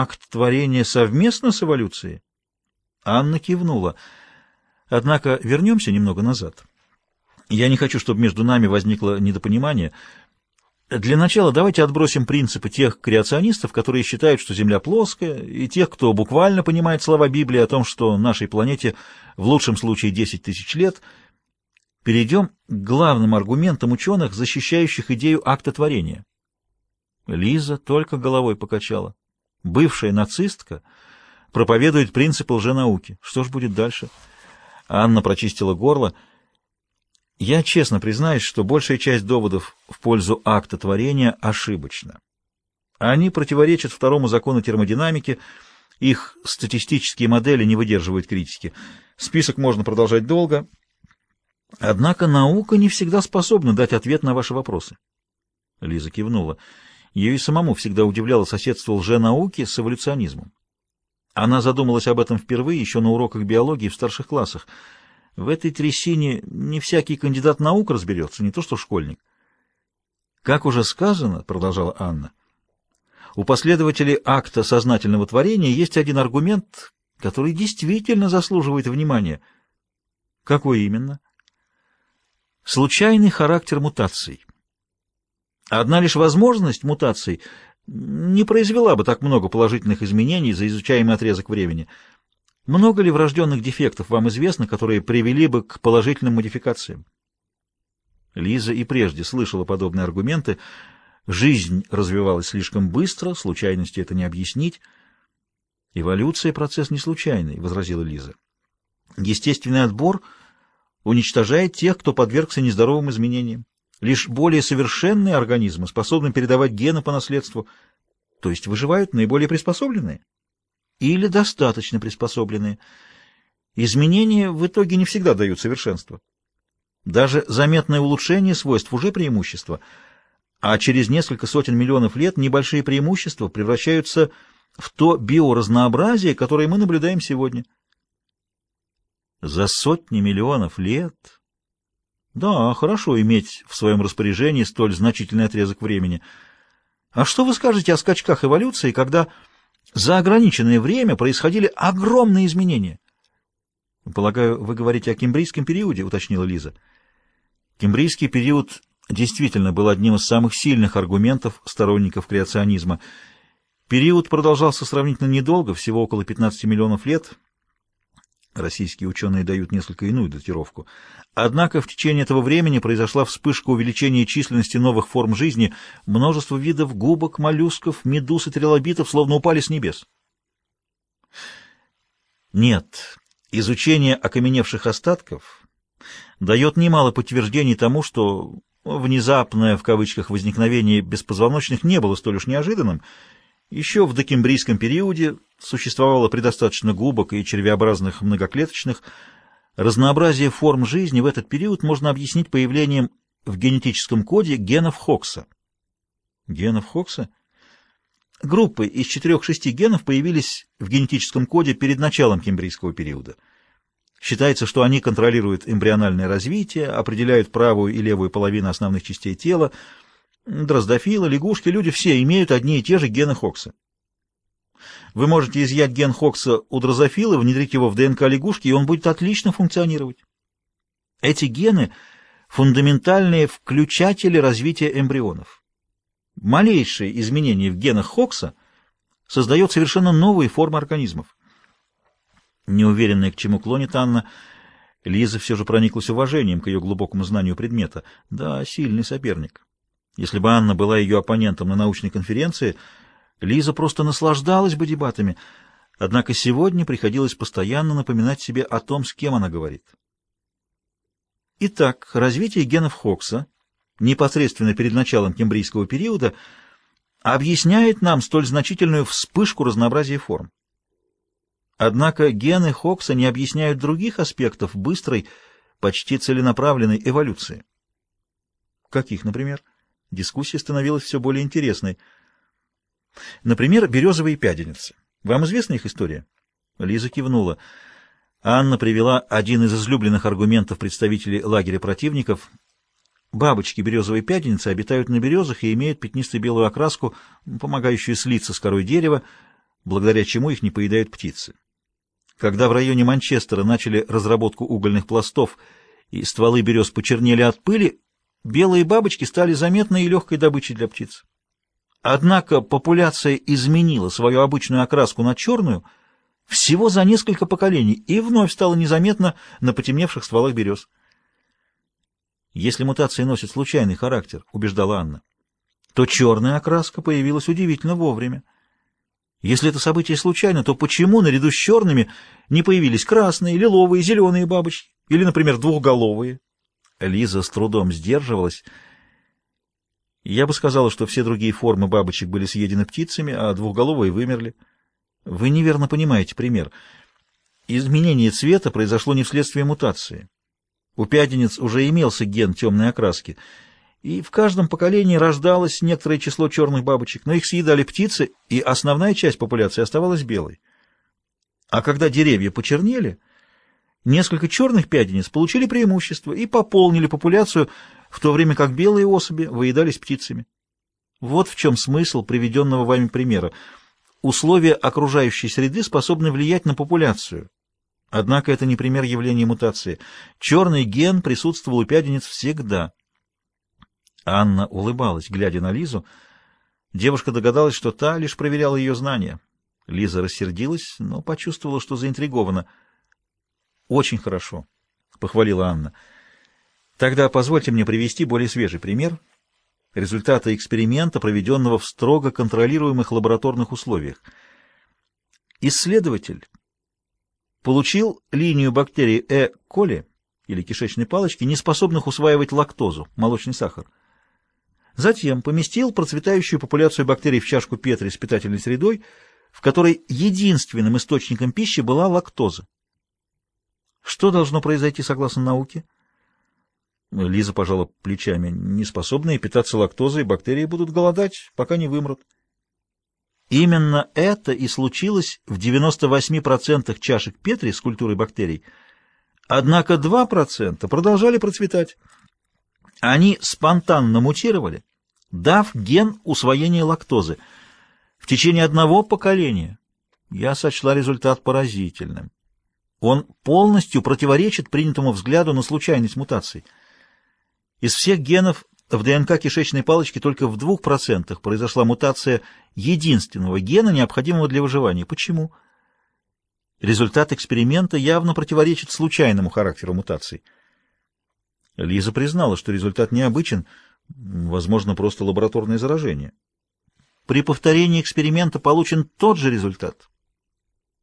акт творения совместно с эволюцией? Анна кивнула. Однако вернемся немного назад. Я не хочу, чтобы между нами возникло недопонимание. Для начала давайте отбросим принципы тех креационистов, которые считают, что Земля плоская, и тех, кто буквально понимает слова Библии о том, что нашей планете в лучшем случае 10 тысяч лет. Перейдем к главным аргументам ученых, защищающих идею акта творения. Лиза только головой покачала. Бывшая нацистка проповедует принципы лженауки. Что ж будет дальше? Анна прочистила горло. Я честно признаюсь, что большая часть доводов в пользу акта творения ошибочна. Они противоречат второму закону термодинамики, их статистические модели не выдерживают критики. Список можно продолжать долго. Однако наука не всегда способна дать ответ на ваши вопросы. Лиза кивнула. Ее и самому всегда удивляло соседство лженауки с эволюционизмом. Она задумалась об этом впервые еще на уроках биологии в старших классах — в этой трясине не всякий кандидат наук разберется, не то что школьник. Как уже сказано, продолжала Анна, у последователей акта сознательного творения есть один аргумент, который действительно заслуживает внимания. Какой именно? Случайный характер мутаций. Одна лишь возможность мутаций не произвела бы так много положительных изменений за изучаемый отрезок времени – много ли врожденных дефектов вам известно, которые привели бы к положительным модификациям? Лиза и прежде слышала подобные аргументы. Жизнь развивалась слишком быстро, случайности это не объяснить. «Эволюция — процесс не случайный», — возразила Лиза. «Естественный отбор уничтожает тех, кто подвергся нездоровым изменениям. Лишь более совершенные организмы способны передавать гены по наследству, то есть выживают наиболее приспособленные» или достаточно приспособленные. Изменения в итоге не всегда дают совершенство. Даже заметное улучшение свойств уже преимущество, а через несколько сотен миллионов лет небольшие преимущества превращаются в то биоразнообразие, которое мы наблюдаем сегодня. За сотни миллионов лет? Да, хорошо иметь в своем распоряжении столь значительный отрезок времени. А что вы скажете о скачках эволюции, когда... За ограниченное время происходили огромные изменения. «Полагаю, вы говорите о кембрийском периоде», — уточнила Лиза. Кембрийский период действительно был одним из самых сильных аргументов сторонников креационизма. Период продолжался сравнительно недолго, всего около 15 миллионов лет — Российские ученые дают несколько иную датировку. Однако в течение этого времени произошла вспышка увеличения численности новых форм жизни. Множество видов губок, моллюсков, медуз и трилобитов словно упали с небес. Нет, изучение окаменевших остатков дает немало подтверждений тому, что внезапное в кавычках возникновение беспозвоночных не было столь уж неожиданным, еще в докембрийском периоде существовало предостаточно губок и червеобразных многоклеточных. Разнообразие форм жизни в этот период можно объяснить появлением в генетическом коде генов Хокса. Генов Хокса? Группы из четырех-шести генов появились в генетическом коде перед началом кембрийского периода. Считается, что они контролируют эмбриональное развитие, определяют правую и левую половину основных частей тела, Дроздофилы, лягушки, люди все имеют одни и те же гены Хокса. Вы можете изъять ген Хокса у дрозофила, внедрить его в ДНК лягушки, и он будет отлично функционировать. Эти гены — фундаментальные включатели развития эмбрионов. Малейшее изменение в генах Хокса создает совершенно новые формы организмов. Неуверенная, к чему клонит Анна, Лиза все же прониклась уважением к ее глубокому знанию предмета. Да, сильный соперник. Если бы Анна была ее оппонентом на научной конференции, Лиза просто наслаждалась бы дебатами, однако сегодня приходилось постоянно напоминать себе о том, с кем она говорит. Итак, развитие генов Хокса непосредственно перед началом кембрийского периода объясняет нам столь значительную вспышку разнообразия форм. Однако гены Хокса не объясняют других аспектов быстрой, почти целенаправленной эволюции. Каких, например? Дискуссия становилась все более интересной. Например, березовые пяденицы. Вам известна их история? Лиза кивнула. Анна привела один из излюбленных аргументов представителей лагеря противников. Бабочки березовой пяденицы обитают на березах и имеют пятнисто-белую окраску, помогающую слиться с корой дерева. благодаря чему их не поедают птицы. Когда в районе Манчестера начали разработку угольных пластов и стволы берез почернели от пыли, белые бабочки стали заметной и легкой добычей для птиц. Однако популяция изменила свою обычную окраску на черную всего за несколько поколений и вновь стала незаметна на потемневших стволах берез. Если мутации носят случайный характер, убеждала Анна, то черная окраска появилась удивительно вовремя. Если это событие случайно, то почему наряду с черными не появились красные, лиловые, зеленые бабочки? Или, например, двухголовые? Лиза с трудом сдерживалась. Я бы сказала, что все другие формы бабочек были съедены птицами, а двухголовые вымерли. Вы неверно понимаете пример. Изменение цвета произошло не вследствие мутации. У пяденец уже имелся ген темной окраски — и в каждом поколении рождалось некоторое число черных бабочек, но их съедали птицы, и основная часть популяции оставалась белой. А когда деревья почернели, несколько черных пяденец получили преимущество и пополнили популяцию, в то время как белые особи выедались птицами. Вот в чем смысл приведенного вами примера. Условия окружающей среды способны влиять на популяцию. Однако это не пример явления мутации. Черный ген присутствовал у пяденец всегда. Анна улыбалась, глядя на Лизу. Девушка догадалась, что та лишь проверяла ее знания. Лиза рассердилась, но почувствовала, что заинтригована. «Очень хорошо», — похвалила Анна. «Тогда позвольте мне привести более свежий пример результата эксперимента, проведенного в строго контролируемых лабораторных условиях. Исследователь получил линию бактерий Э. коли или кишечной палочки, не способных усваивать лактозу, молочный сахар. Затем поместил процветающую популяцию бактерий в чашку Петри с питательной средой, в которой единственным источником пищи была лактоза. Что должно произойти согласно науке? Лиза пожала плечами. Неспособные питаться лактозой бактерии будут голодать, пока не вымрут. Именно это и случилось в 98% чашек Петри с культурой бактерий. Однако 2% продолжали процветать. Они спонтанно мутировали, дав ген усвоения лактозы. В течение одного поколения я сочла результат поразительным. Он полностью противоречит принятому взгляду на случайность мутаций. Из всех генов в ДНК кишечной палочки только в 2% произошла мутация единственного гена, необходимого для выживания. Почему? Результат эксперимента явно противоречит случайному характеру мутаций. Лиза признала, что результат необычен, возможно, просто лабораторное заражение. При повторении эксперимента получен тот же результат,